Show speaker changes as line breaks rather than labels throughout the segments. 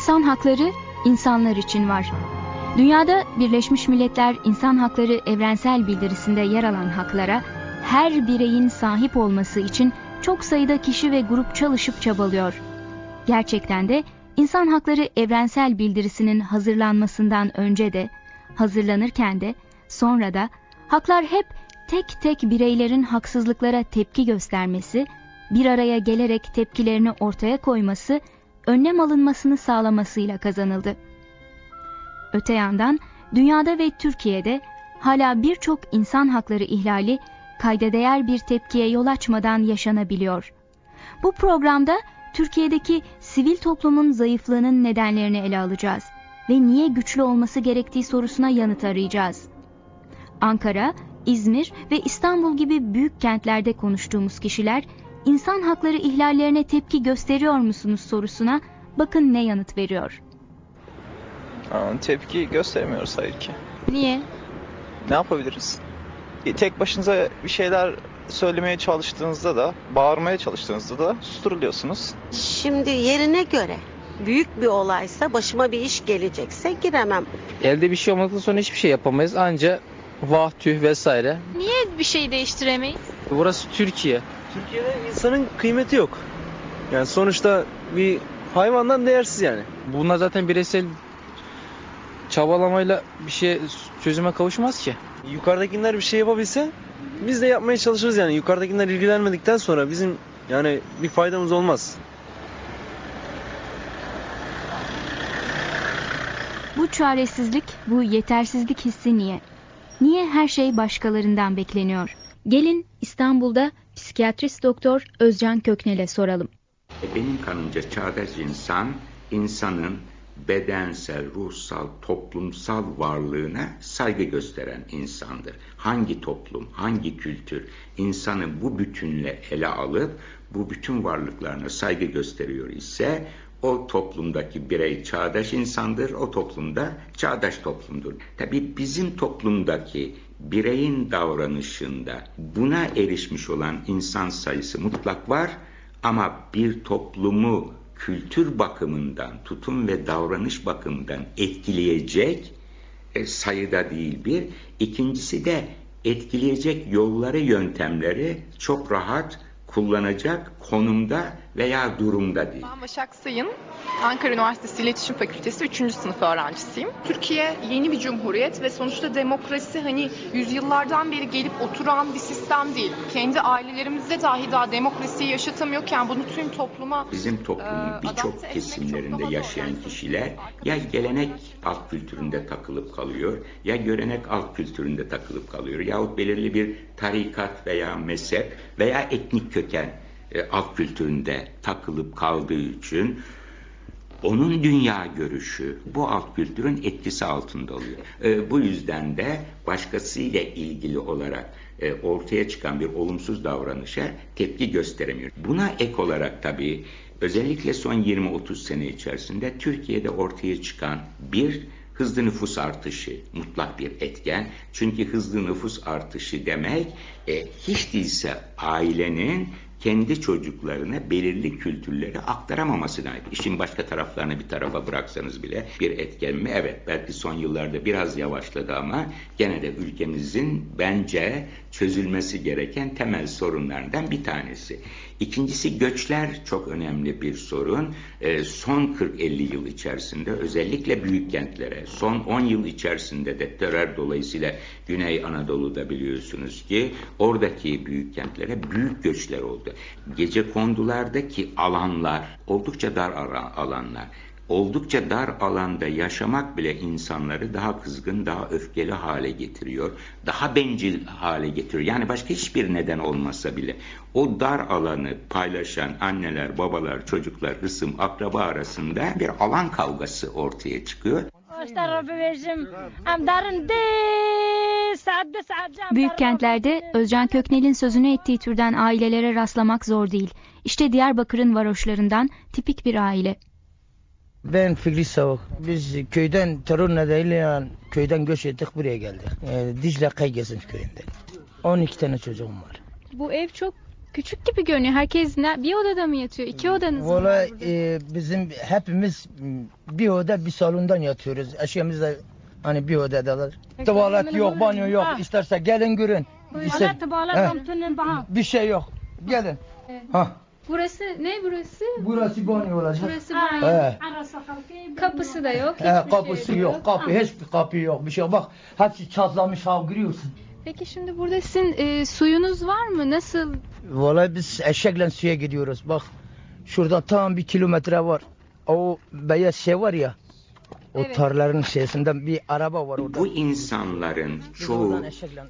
İnsan hakları insanlar için var. Dünyada Birleşmiş Milletler İnsan Hakları Evrensel Bildirisi'nde yer alan haklara her bireyin sahip olması için çok sayıda kişi ve grup çalışıp çabalıyor. Gerçekten de İnsan Hakları Evrensel Bildirisi'nin hazırlanmasından önce de, hazırlanırken de, sonra da haklar hep tek tek bireylerin haksızlıklara tepki göstermesi, bir araya gelerek tepkilerini ortaya koyması, önlem alınmasını sağlamasıyla kazanıldı. Öte yandan dünyada ve Türkiye'de hala birçok insan hakları ihlali kayda değer bir tepkiye yol açmadan yaşanabiliyor. Bu programda Türkiye'deki sivil toplumun zayıflığının nedenlerini ele alacağız ve niye güçlü olması gerektiği sorusuna yanıt arayacağız. Ankara, İzmir ve İstanbul gibi büyük kentlerde konuştuğumuz kişiler insan hakları ihlallerine tepki gösteriyor musunuz sorusuna bakın ne yanıt veriyor.
Aa, tepki göstermiyoruz hayır ki.
Niye?
Ne yapabiliriz? E, tek başınıza bir şeyler söylemeye çalıştığınızda da, bağırmaya çalıştığınızda da susturuluyorsunuz.
Şimdi yerine göre büyük bir olaysa başıma bir iş gelecekse giremem.
Elde bir şey olmadıktan sonra hiçbir şey yapamayız. Anca vah tüh vesaire.
Niye bir şey değiştiremeyiz?
Burası Türkiye.
Türkiye'de insanın kıymeti yok. Yani sonuçta bir hayvandan değersiz yani.
Bunlar zaten bireysel çabalamayla bir şey çözüme kavuşmaz ki.
Yukarıdakiler bir şey yapabilse biz de yapmaya çalışırız yani. Yukarıdakiler ilgilenmedikten sonra bizim yani bir faydamız olmaz.
Bu çaresizlik, bu yetersizlik hissi niye? Niye her şey başkalarından bekleniyor? Gelin İstanbul'da psikiyatrist doktor Özcan Köknel'e soralım.
Benim kanımca çağdaş insan, insanın bedensel, ruhsal, toplumsal varlığına saygı gösteren insandır. Hangi toplum, hangi kültür insanı bu bütünle ele alıp bu bütün varlıklarına saygı gösteriyor ise o toplumdaki birey çağdaş insandır, o toplumda çağdaş toplumdur. Tabi bizim toplumdaki bireyin davranışında buna erişmiş olan insan sayısı mutlak var ama bir toplumu kültür bakımından, tutum ve davranış bakımından etkileyecek e, sayıda değil bir. İkincisi de etkileyecek yolları, yöntemleri çok rahat kullanacak konumda veya durumda değil.
Ben Başak Sayın, Ankara Üniversitesi İletişim Fakültesi 3. sınıf öğrencisiyim. Türkiye yeni bir cumhuriyet ve sonuçta demokrasi hani yüzyıllardan beri gelip oturan bir sistem değil. Kendi ailelerimizde dahi daha demokrasiyi yaşatamıyorken bunu tüm topluma
Bizim toplumun
e,
birçok
adapte
kesimlerinde yaşayan
zor.
Kişiler ya gelenek alt kültüründe takılıp kalıyor ya görenek alt kültüründe takılıp kalıyor yahut belirli bir tarikat veya mezhep veya etnik köken e, alt kültüründe takılıp kaldığı için onun dünya görüşü bu alt kültürün etkisi altında oluyor. E, bu yüzden de başkasıyla ilgili olarak e, ortaya çıkan bir olumsuz davranışa tepki gösteremiyor. Buna ek olarak tabii özellikle son 20-30 sene içerisinde Türkiye'de ortaya çıkan bir hızlı nüfus artışı mutlak bir etken. Çünkü hızlı nüfus artışı demek e, hiç değilse ailenin kendi çocuklarına belirli kültürleri aktaramaması demek. İşin başka taraflarını bir tarafa bıraksanız bile bir etken mi? Evet belki son yıllarda biraz yavaşladı ama gene de ülkemizin bence çözülmesi gereken temel sorunlardan bir tanesi. İkincisi göçler çok önemli bir sorun. Ee, son 40-50 yıl içerisinde özellikle büyük kentlere, son 10 yıl içerisinde de terör dolayısıyla Güney Anadolu'da biliyorsunuz ki oradaki büyük kentlere büyük göçler oldu. Gece kondulardaki alanlar oldukça dar alanlar. Oldukça dar alanda yaşamak bile insanları daha kızgın, daha öfkeli hale getiriyor. Daha bencil hale getiriyor. Yani başka hiçbir neden olmasa bile o dar alanı paylaşan anneler, babalar, çocuklar, hısım, akraba arasında bir alan kavgası ortaya çıkıyor.
Büyük kentlerde Özcan Köknel'in sözünü ettiği türden ailelere rastlamak zor değil. İşte Diyarbakır'ın varoşlarından tipik bir aile.
Ben Fikri Savuk. Biz köyden terör nedeniyle köyden göç ettik buraya geldik. Ee, Dicle Kayges'in köyünde. 12 tane çocuğum var.
Bu ev çok Küçük gibi görünüyor. Herkes ne, bir odada mı yatıyor? İki odanız mı var
Valla
burada?
e, bizim hepimiz bir oda bir salondan yatıyoruz. Eşyamız da hani bir odadalar. Tuvalet yok, banyo yok. İsterse gelin görün. İster, bir şey yok. Gelin. Ha,
Burası ne burası?
burası banyo olacak.
Burası banyo.
He.
Kapısı da yok.
He,
hiçbir
kapısı
şey de
yok, kapı hiçbir kapı yok. Bir şey yok. Bak hepsi çatlamış ha görüyorsun.
Peki şimdi burada sizin e, suyunuz var mı? Nasıl?
Vallahi biz eşekle suya gidiyoruz. Bak şurada tam bir kilometre var. O beyaz şey var ya. O
Evet.
tarların şeysinden bir araba var orada.
Bu insanların çoğu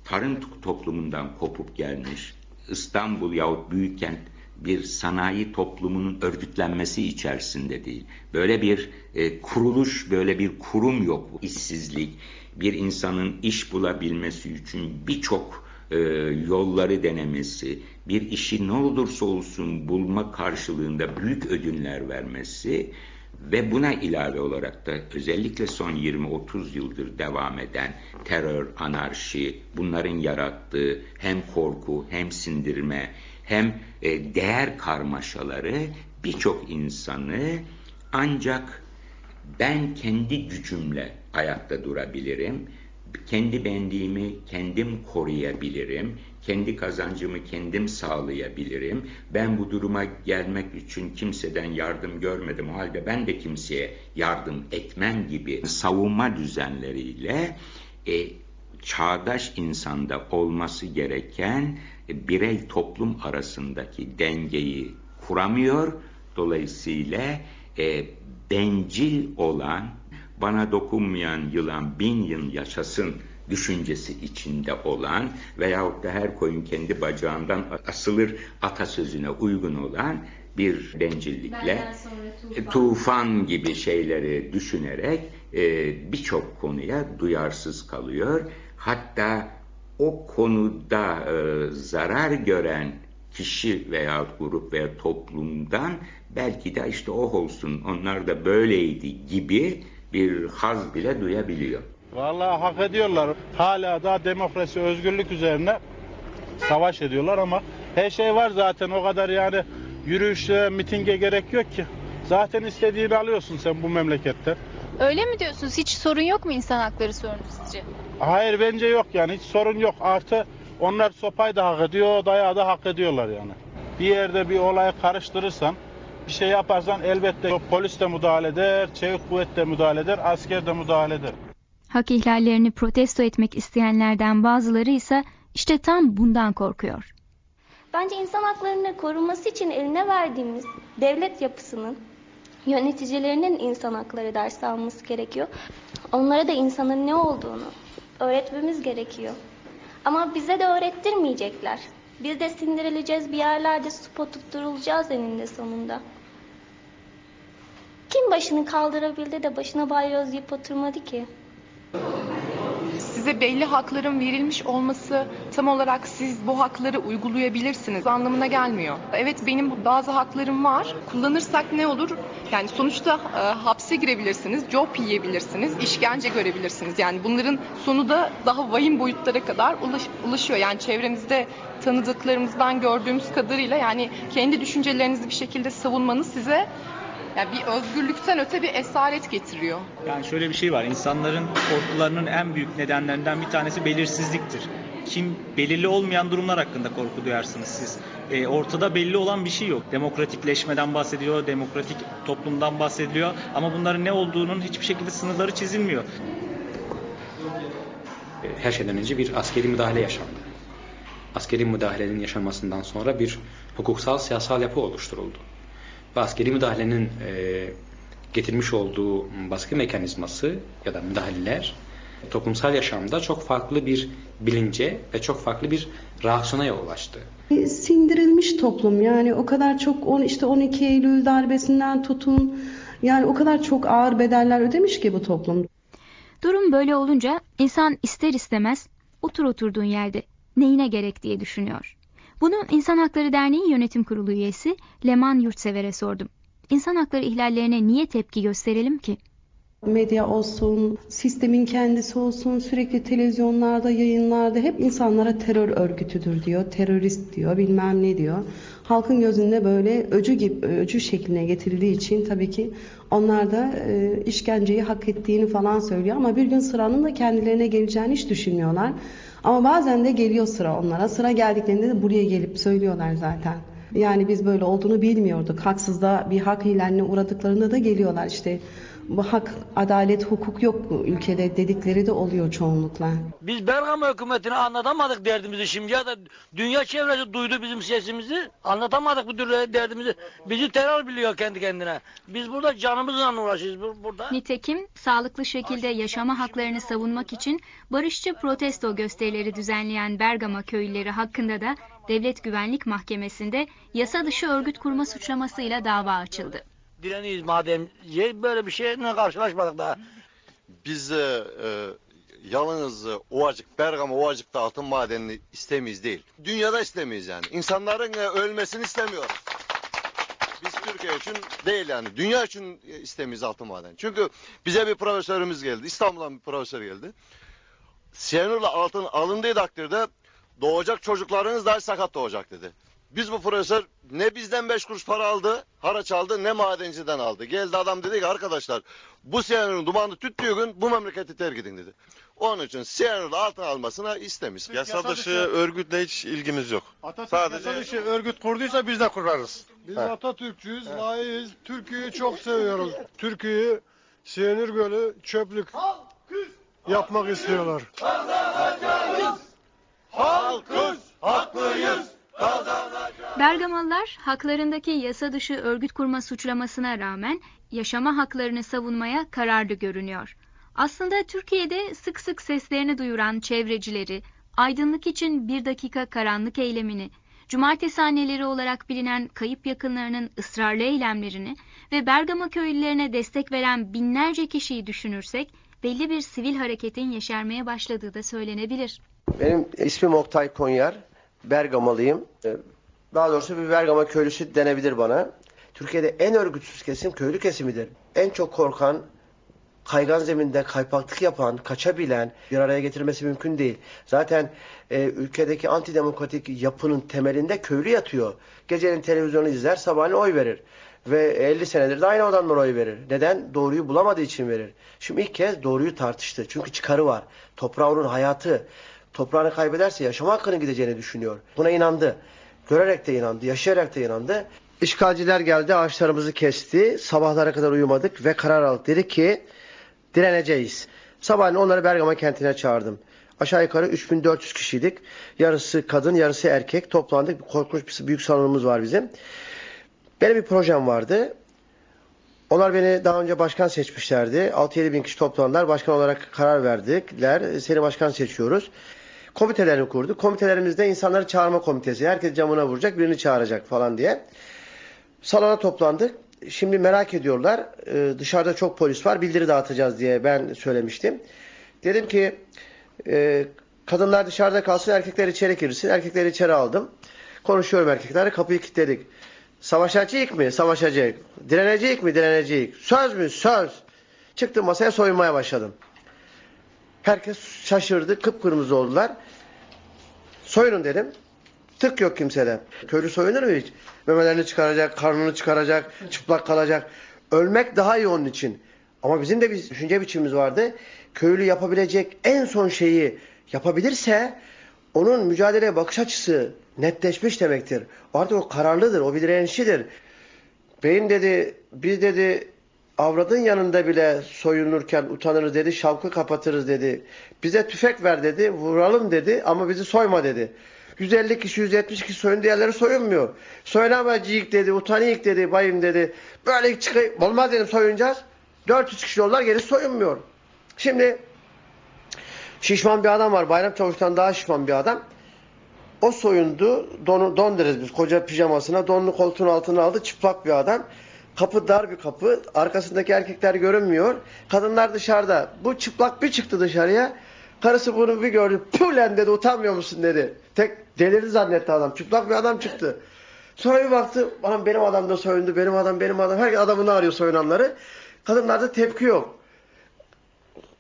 tarım toplumundan kopup gelmiş. İstanbul yahut büyükkent bir sanayi toplumunun örgütlenmesi içerisinde değil. Böyle bir e, kuruluş, böyle bir kurum yok. İşsizlik, bir insanın iş bulabilmesi için birçok e, yolları denemesi, bir işi ne olursa olsun bulma karşılığında büyük ödünler vermesi ve buna ilave olarak da özellikle son 20-30 yıldır devam eden terör, anarşi, bunların yarattığı hem korku hem sindirme hem e, değer karmaşaları birçok insanı ancak ben kendi gücümle ayakta durabilirim. Kendi benliğimi kendim koruyabilirim. Kendi kazancımı kendim sağlayabilirim. Ben bu duruma gelmek için kimseden yardım görmedim. O halde ben de kimseye yardım etmem gibi savunma düzenleriyle e, çağdaş insanda olması gereken e, birey toplum arasındaki dengeyi kuramıyor. Dolayısıyla e, bencil olan, bana dokunmayan yılan bin yıl yaşasın düşüncesi içinde olan veyahut da her koyun kendi bacağından asılır atasözüne uygun olan bir bencillikle e, tufan gibi şeyleri düşünerek e, birçok konuya duyarsız kalıyor. Hatta o konuda e, zarar gören kişi veya grup veya toplumdan belki de işte o olsun onlar da böyleydi gibi bir haz bile duyabiliyor.
Vallahi hak ediyorlar. Hala da demokrasi, özgürlük üzerine savaş ediyorlar ama her şey var zaten o kadar yani yürüyüşe, mitinge gerek yok ki. Zaten istediğini alıyorsun sen bu memlekette.
Öyle mi diyorsunuz? Hiç sorun yok mu insan hakları sorunu sizce?
Hayır bence yok yani hiç sorun yok. Artı onlar sopayı da hak ediyor, dayağı da hak ediyorlar yani. Bir yerde bir olayı karıştırırsan, bir şey yaparsan elbette polis de müdahale eder, çevik kuvvet de müdahale eder, asker de müdahale eder.
Hak ihlallerini protesto etmek isteyenlerden bazıları ise işte tam bundan korkuyor.
Bence insan haklarını korunması için eline verdiğimiz devlet yapısının yöneticilerinin insan hakları dersi alması gerekiyor. Onlara da insanın ne olduğunu öğretmemiz gerekiyor. Ama bize de öğrettirmeyecekler. Biz de sindirileceğiz bir yerlerde spot tutturulacağız eninde sonunda. Kim başını kaldırabildi de başına balyoz yiyip oturmadı ki?
Size belli hakların verilmiş olması tam olarak siz bu hakları uygulayabilirsiniz anlamına gelmiyor. Evet benim bazı haklarım var. Kullanırsak ne olur? Yani sonuçta e, hapse girebilirsiniz, job yiyebilirsiniz, işkence görebilirsiniz. Yani bunların sonu da daha vahim boyutlara kadar ulaş, ulaşıyor. Yani çevremizde tanıdıklarımızdan gördüğümüz kadarıyla yani kendi düşüncelerinizi bir şekilde savunmanız size yani bir özgürlükten öte bir esaret getiriyor.
Yani şöyle bir şey var. İnsanların korkularının en büyük nedenlerinden bir tanesi belirsizliktir. Kim belirli olmayan durumlar hakkında korku duyarsınız siz. E, ortada belli olan bir şey yok. Demokratikleşmeden bahsediliyor, demokratik toplumdan bahsediliyor ama bunların ne olduğunun hiçbir şekilde sınırları çizilmiyor.
Her şeyden önce bir askeri müdahale yaşandı. Askeri müdahalenin yaşanmasından sonra bir hukuksal siyasal yapı oluşturuldu. Askeri müdahalenin e, getirmiş olduğu baskı mekanizması ya da müdahaleler toplumsal yaşamda çok farklı bir bilince ve çok farklı bir reaksiyona yol açtı.
Sindirilmiş toplum yani o kadar çok on, işte 12 Eylül darbesinden tutun yani o kadar çok ağır bedeller ödemiş ki bu toplum.
Durum böyle olunca insan ister istemez otur oturduğun yerde neyine gerek diye düşünüyor. Bunu İnsan Hakları Derneği Yönetim Kurulu üyesi Leman Yurtsever'e sordum. İnsan hakları ihlallerine niye tepki gösterelim ki?
Medya olsun, sistemin kendisi olsun, sürekli televizyonlarda, yayınlarda hep insanlara terör örgütüdür diyor, terörist diyor, bilmem ne diyor. Halkın gözünde böyle öcü gibi, öcü şekline getirildiği için tabii ki onlar da e, işkenceyi hak ettiğini falan söylüyor ama bir gün sıranın da kendilerine geleceğini hiç düşünmüyorlar. Ama bazen de geliyor sıra onlara. Sıra geldiklerinde de buraya gelip söylüyorlar zaten. Yani biz böyle olduğunu bilmiyorduk. Haksızda bir hak ihlaline uğradıklarında da geliyorlar işte bu hak, adalet, hukuk yok bu ülkede dedikleri de oluyor çoğunlukla.
Biz Bergama hükümetine anlatamadık derdimizi şimdi ya da dünya çevresi duydu bizim sesimizi. Anlatamadık bu derdimizi. Bizi terör biliyor kendi kendine. Biz burada canımızla uğraşıyoruz burada.
Nitekim sağlıklı şekilde yaşama haklarını savunmak için barışçı protesto gösterileri düzenleyen Bergama köylüleri hakkında da Devlet Güvenlik Mahkemesi'nde yasa dışı örgüt kurma suçlamasıyla dava açıldı.
Direniyiz madem. Böyle bir şeyle karşılaşmadık daha.
Biz e, e, yalnız e, Ovacık, Bergama Ovacık'ta altın madenini istemeyiz değil. Dünyada istemeyiz yani. İnsanların e, ölmesini istemiyoruz. Biz Türkiye için değil yani. Dünya için istemeyiz altın maden. Çünkü bize bir profesörümüz geldi. İstanbul'dan bir profesör geldi. Siyanürle altın alındığı takdirde doğacak çocuklarınız daha sakat doğacak dedi. Biz bu profesör ne bizden beş kuruş para aldı, haraç aldı, ne madenciden aldı. Geldi adam dedi ki arkadaşlar bu siyanürün dumanı tüttüğü gün bu memleketi terk edin dedi. Onun için siyanürle altın almasına istemiş.
Yasa dışı örgütle hiç ilgimiz yok.
Atatürk
Sadece
yasa dışı örgüt kurduysa biz de kurarız. Biz
He.
Atatürkçüyüz, layığız. Türkiye'yi çok seviyoruz. Türkiye'yi Siyanür Gölü çöplük yapmak istiyorlar.
Halkız, haklıyız.
Bergamalılar haklarındaki yasa dışı örgüt kurma suçlamasına rağmen yaşama haklarını savunmaya kararlı görünüyor. Aslında Türkiye'de sık sık seslerini duyuran çevrecileri, aydınlık için bir dakika karanlık eylemini, cumartesi anneleri olarak bilinen kayıp yakınlarının ısrarlı eylemlerini ve Bergama köylülerine destek veren binlerce kişiyi düşünürsek belli bir sivil hareketin yeşermeye başladığı da söylenebilir.
Benim ismim Oktay Konyar. Bergamalıyım. Ee, Daha doğrusu bir Bergama köylüsü denebilir bana. Türkiye'de en örgütsüz kesim köylü kesimidir. En çok korkan, kaygan zeminde kaypaklık yapan, kaçabilen bir araya getirmesi mümkün değil. Zaten e, ülkedeki antidemokratik yapının temelinde köylü yatıyor. Gecenin televizyonu izler, sabahleyin oy verir. Ve 50 senedir de aynı adamlar oy verir. Neden? Doğruyu bulamadığı için verir. Şimdi ilk kez doğruyu tartıştı. Çünkü çıkarı var. Toprağı onun hayatı. Toprağını kaybederse yaşama hakkını gideceğini düşünüyor. Buna inandı. Görerek de inandı, yaşayarak da inandı. İşgalciler geldi, ağaçlarımızı kesti. Sabahlara kadar uyumadık ve karar aldık. Dedi ki direneceğiz. Sabahleyin onları Bergama kentine çağırdım. Aşağı yukarı 3400 kişiydik. Yarısı kadın, yarısı erkek. Toplandık. Korkunç bir büyük salonumuz var bizim. Benim bir projem vardı. Onlar beni daha önce başkan seçmişlerdi. 6-7 bin kişi toplandılar. Başkan olarak karar verdikler. Seni başkan seçiyoruz. Komitelerini kurduk. Komitelerimizde insanları çağırma komitesi. Herkes camına vuracak, birini çağıracak falan diye. Salona toplandık. Şimdi merak ediyorlar. Ee, dışarıda çok polis var. Bildiri dağıtacağız diye ben söylemiştim. Dedim ki e, kadınlar dışarıda kalsın, erkekler içeri girsin. Erkekleri içeri aldım. Konuşuyorum erkeklerle. Kapıyı kilitledik. Savaşacak mı? Savaşacak. Direnecek mi? Direnecek. Söz mü? Söz. Çıktım masaya soyunmaya başladım. Herkes şaşırdı. Kıpkırmızı oldular. Soyunun dedim. Tık yok kimsede. Köylü soyunur mu hiç? Memelerini çıkaracak, karnını çıkaracak, çıplak kalacak. Ölmek daha iyi onun için. Ama bizim de bir düşünce biçimimiz vardı. Köylü yapabilecek en son şeyi yapabilirse onun mücadeleye bakış açısı netleşmiş demektir. Artık o kararlıdır, o bir direnişçidir. Beyim dedi, biz dedi avradın yanında bile soyunurken utanırız dedi, şavkı kapatırız dedi. Bize tüfek ver dedi, vuralım dedi ama bizi soyma dedi. 150 kişi, 170 kişi soyun diğerleri soyunmuyor. Soyunamayacak dedi, utanıyık dedi, bayım dedi. Böyle çıkayım, olmaz dedim soyunacağız. 400 kişi yollar geri soyunmuyor. Şimdi şişman bir adam var, Bayram Çavuş'tan daha şişman bir adam. O soyundu, don, don deriz biz koca pijamasına, donlu koltuğun altına aldı, çıplak bir adam. Kapı dar bir kapı, arkasındaki erkekler görünmüyor. Kadınlar dışarıda. Bu çıplak bir çıktı dışarıya. Karısı bunu bir gördü. Pülen dedi, utanmıyor musun dedi. Tek delirdi zannetti adam. Çıplak bir adam çıktı. Sonra bir baktı, benim adam da soyundu, benim adam, benim adam. Herkes adamını arıyor soyunanları. Kadınlarda tepki yok.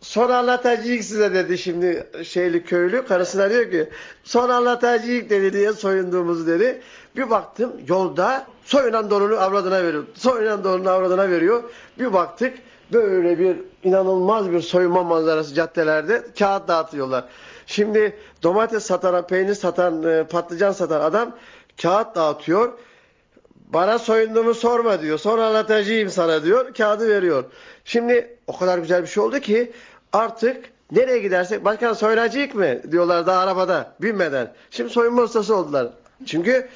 Sonra anlatacağız size dedi şimdi şeyli köylü. Karısına diyor ki sonra anlatacağız dedi diye soyunduğumuzu dedi. Bir baktım yolda soyunan donunu avradına veriyor. Soyunan donunu avradına veriyor. Bir baktık böyle bir inanılmaz bir soyunma manzarası caddelerde kağıt dağıtıyorlar. Şimdi domates satan, peynir satan, e, patlıcan satan adam kağıt dağıtıyor. Bana soyunduğumu sorma diyor. Sonra anlatacağım sana diyor. Kağıdı veriyor. Şimdi o kadar güzel bir şey oldu ki artık nereye gidersek başkan soyunacak mı diyorlar da arabada binmeden. Şimdi soyunma ustası oldular. Çünkü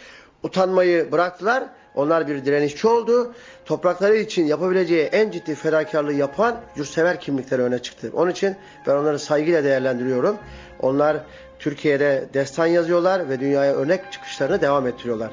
utanmayı bıraktılar. Onlar bir direnişçi oldu. Toprakları için yapabileceği en ciddi fedakarlığı yapan yurtsever kimlikleri öne çıktı. Onun için ben onları saygıyla değerlendiriyorum. Onlar Türkiye'de destan yazıyorlar ve dünyaya örnek çıkışlarını devam ettiriyorlar.